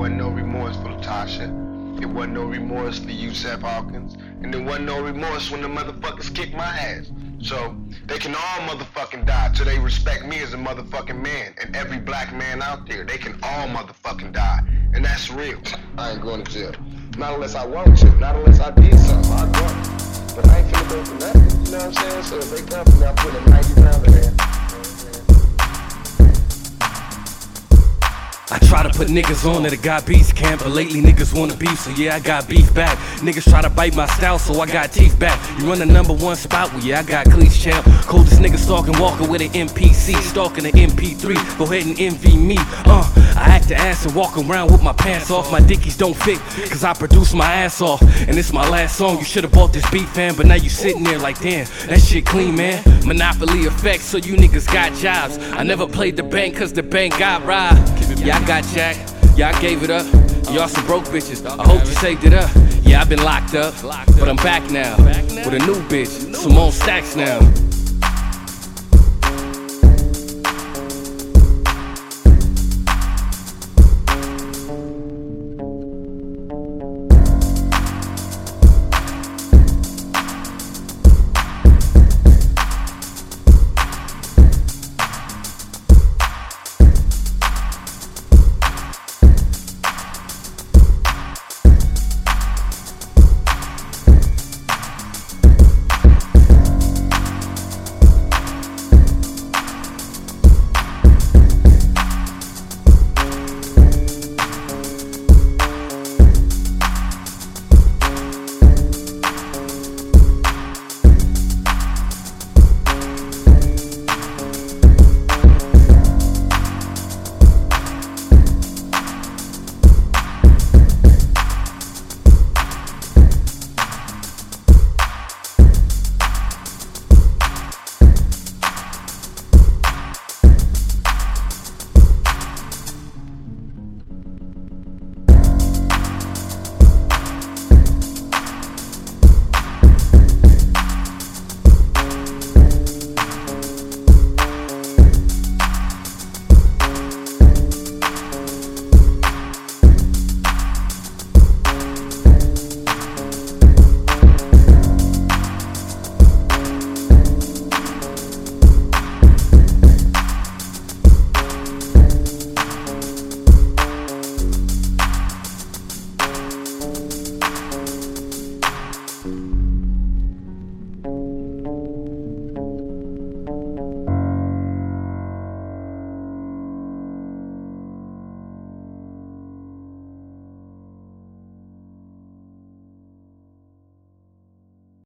wasn't no remorse for Latasha. It wasn't no remorse for Yusef Hawkins. And there wasn't no remorse when the motherfuckers kicked my ass. So they can all motherfucking die till they respect me as a motherfucking man. And every black man out there, they can all motherfucking die. And that's real. I ain't going to jail. Not unless I want to. Not unless I did something. I go. But I ain't finna go for nothing. You know what I'm saying? So if they come for me, I'm putting a 90 pound in there. I try to put niggas on at a got beats camp, but lately niggas wanna beef, so yeah, I got beef back. Niggas try to bite my style, so I got teeth back. You run the number one spot, well, yeah, I got cleats champ. Coldest nigga stalking, walking with an MPC, stalking an MP3. Go ahead and envy me, uh. I act the ass and walk around with my pants off. My dickies don't fit, cause I produce my ass off. And it's my last song. You should've bought this beat, fam, but now you sitting there like, damn, that shit clean, man. Monopoly effect, so you niggas got jobs. I never played the bank, cause the bank got robbed. Yeah, I got jack. I gave it up. Y'all some broke bitches. I hope you saved it up. Yeah, I've been locked up, but I'm back now with a new bitch. Some on stacks now.